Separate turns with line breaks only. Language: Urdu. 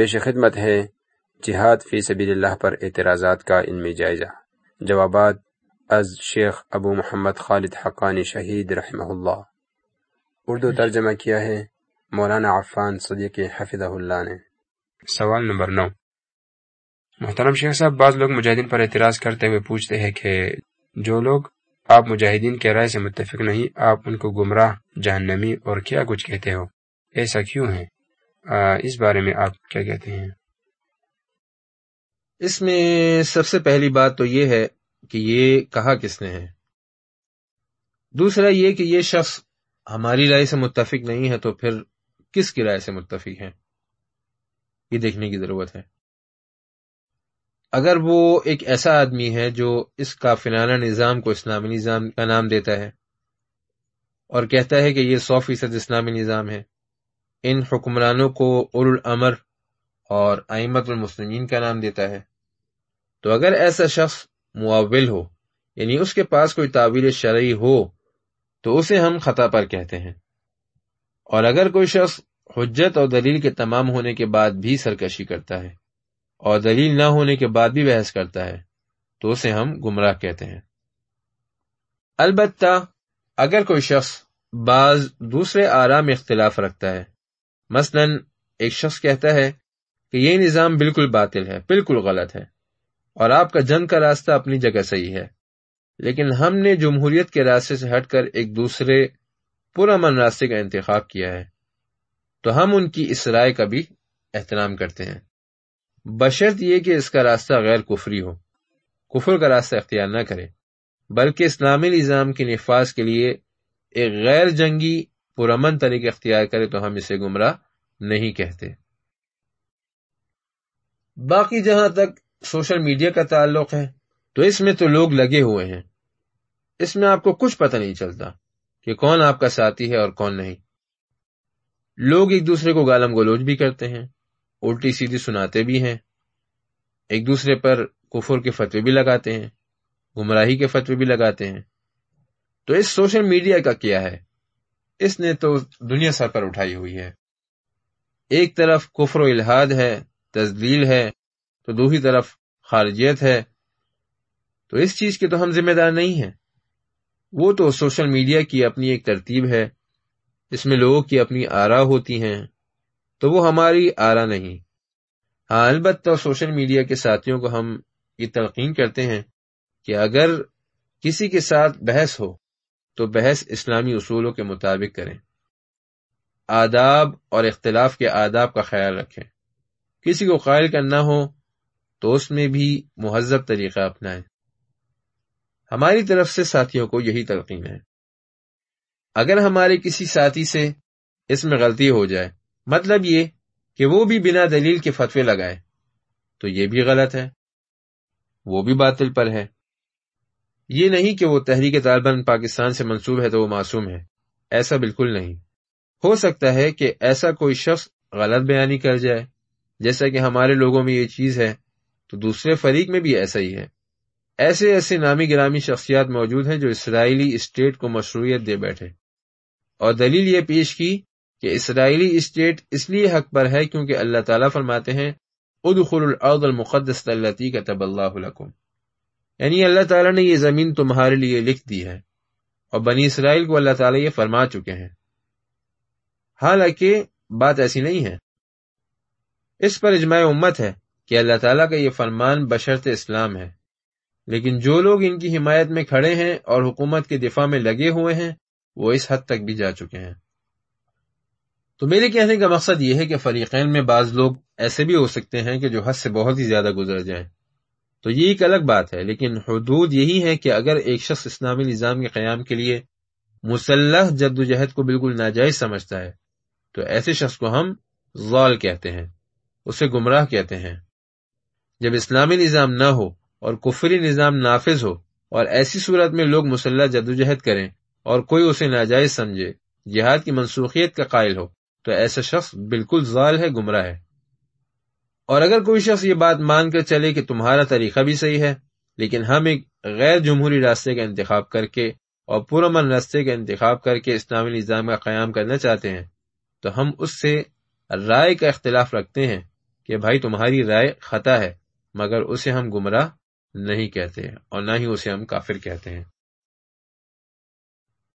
پیش خدمت ہے جہاد فی سبیل اللہ پر اعتراضات کا علمی جائزہ۔ جوابات از شیخ ابو محمد خالد حقانی شہید رحمہ اللہ۔ اردو ترجمہ کیا ہے، مولانا عفان صدیق حفظ اللہ نے۔ سوال نمبر نو۔ محترم شیخ صاحب، بعض لوگ مجاہدین پر اعتراض کرتے ہوئے پوچھتے ہیں کہ جو لوگ آپ مجاہدین کے رائے سے متفق نہیں، آپ ان کو گمراہ، جہنمی اور کیا کچھ کہتے ہو؟ ایسا کیوں ہے اس بارے میں آپ کیا کہتے ہیں؟
اس میں سب سے پہلی بات تو یہ ہے کہ یہ کہا کس نے ہے؟ دوسرا یہ کہ یہ شخص ہماری رائے سے متفق نہیں ہے تو پھر کس کی رائے سے متفق ہے؟ یہ دیکھنے کی ضرورت ہے۔ اگر وہ ایک ایسا آدمی ہے جو اس کافنانہ نظام کو اسلامی نظام کا نام دیتا ہے اور کہتا ہے کہ یہ سو فیصد اسلامی نظام ہے ان حکمرانوں کو الامر اور ائمت المسلمین کا نام دیتا ہے۔ تو اگر ایسا شخص معول ہو یعنی اس کے پاس کوئی تعویل شرعی ہو، تو اسے ہم خطا پر کہتے ہیں۔ اور اگر کوئی شخص حجت اور دلیل کے تمام ہونے کے بعد بھی سرکشی کرتا ہے اور دلیل نہ ہونے کے بعد بھی بحث کرتا ہے، تو اسے ہم گمراہ کہتے ہیں۔ البتہ اگر کوئی شخص بعض دوسرے آرام اختلاف رکھتا ہے مثلا ایک شخص کہتا ہے کہ یہ نظام بالکل باطل ہے، بالکل غلط ہے اور آپ کا جنگ کا راستہ اپنی جگہ صحیح ہے۔ لیکن ہم نے جمہوریت کے راستے سے ہٹ کر ایک دوسرے پرامن راستے کا انتخاب کیا ہے۔ تو ہم ان کی اس رائے کا بھی احترام کرتے ہیں۔ بشرط یہ کہ اس کا راستہ غیر کفری ہو۔ کفر کا راستہ اختیار نہ کرے، بلکہ اسلامی نظام کے نفاذ کے لیے ایک غیر جنگی پرامن طریقے اختیار کرے تو ہم اسے گمراہ نہیں کہتے۔ باقی جہاں تک سوشل میڈیا کا تعلق ہے، تو اس میں تو لوگ لگے ہوئے ہیں۔ اس میں آپ کو کچھ پتہ نہیں چلتا کہ کون آپ کا ساتھی ہے اور کون نہیں۔ لوگ ایک دوسرے کو گالم گلوچ بھی کرتے ہیں، الٹی سیدھی سناتے بھی ہیں۔ ایک دوسرے پر کفر کے فتوے بھی لگاتے ہیں، گمراہی کے فتوے بھی لگاتے ہیں۔ تو اس سوشل میڈیا کا کیا ہے؟ اس نے تو دنیا سر پر اٹھائی ہوئی ہے۔ ایک طرف کفر و الحاد ہے، تزلیل ہے، تو دوسری طرف خارجیت ہے۔ تو اس چیز کے تو ہم ذمہ دار نہیں ہیں۔ وہ تو سوشل میڈیا کی اپنی ایک ترتیب ہے اس میں لوگوں کی اپنی آرا ہوتی ہیں۔ تو وہ ہماری آرا نہیں۔ ہاں البتہ سوشل میڈیا کے ساتھیوں کو ہم یہ تلقین کرتے ہیں کہ اگر کسی کے ساتھ بحث ہو تو بحث اسلامی اصولوں کے مطابق کریں۔ آداب اور اختلاف کے آداب کا خیال رکھیں۔ کسی کو قائل کرنا ہو تو اس میں بھی مہذب طریقہ اپنائیں۔ ہماری طرف سے ساتھیوں کو یہی تلقین ہے۔ اگر ہمارے کسی ساتھی سے اس میں غلطی ہو جائے مطلب یہ کہ وہ بھی بنا دلیل کے فتوے لگائے، تو یہ بھی غلط ہے۔ وہ بھی باطل پر ہے۔ یہ نہیں کہ وہ تحریک طالبان پاکستان سے منسوب ہے تو وہ معصوم ہے۔ ایسا بالکل نہیں۔ ہو سکتا ہے کہ ایسا کوئی شخص غلط بیانی کر جائے۔ جیسا کہ ہمارے لوگوں میں یہ چیز ہے، تو دوسرے فریق میں بھی ایسا ہی ہے۔ ایسے ایسے نامی گرامی شخصیات موجود ہیں جو اسرائیلی اسٹیٹ کو مشروعیت دے بیٹھے۔ اور دلیل یہ پیش کی کہ اسرائیلی اسٹیٹ اس لیے حق پر ہے کیونکہ اللہ تعالیٰ فرماتے ہیں ادخل الارض المقدس التي كتب الله لكم۔ یعنی اللہ تعالیٰ نے یہ زمین تمہارے لیے لکھ دی ہے اور بنی اسرائیل کو اللہ تعالیٰ یہ فرما چکے ہیں۔ حالانکہ بات ایسی نہیں ہے۔ اس پر اجماع امت ہے کہ اللہ تعالیٰ کا یہ فرمان بشرط اسلام ہے۔ لیکن جو لوگ ان کی حمایت میں کھڑے ہیں اور حکومت کے دفاع میں لگے ہوئے ہیں، وہ اس حد تک بھی جا چکے ہیں۔ تو میرے کہنے کا مقصد یہ ہے کہ فریقین میں بعض لوگ ایسے بھی ہو سکتے ہیں کہ جو حد سے بہت ہی زیادہ گزر جائیں۔ تو یہ ایک الگ بات ہے، لیکن حدود یہی ہے کہ اگر ایک شخص اسلامی نظام کے قیام کے لیے مسلح جد و جہد کو بالکل ناجائز سمجھتا ہے، تو ایسے شخص کو ہم غال کہتے ہیں، اسے گمراہ کہتے ہیں۔ جب اسلامی نظام نہ ہو اور کفری نظام نافذ ہو اور ایسی صورت میں لوگ مسلح جد و جہد کریں اور کوئی اسے ناجائز سمجھے، جہاد کی منسوخیت کا قائل ہو، تو ایسا شخص بالکل ضال ہے، گمراہ ہے۔ اور اگر کوئی شخص یہ بات مان کر چلے کہ تمہارا طریقہ بھی صحیح ہے، لیکن ہم ایک غیر جمہوری راستے کا انتخاب کر کے اور پرامن راستے کا انتخاب کر کے اسلامی نظام کا قیام کرنا چاہتے ہیں، تو ہم اس سے رائے کا اختلاف رکھتے ہیں کہ بھائی تمہاری رائے خطا ہے، مگر اسے ہم گمراہ نہیں کہتے اور نہ ہی اسے ہم کافر کہتے ہیں۔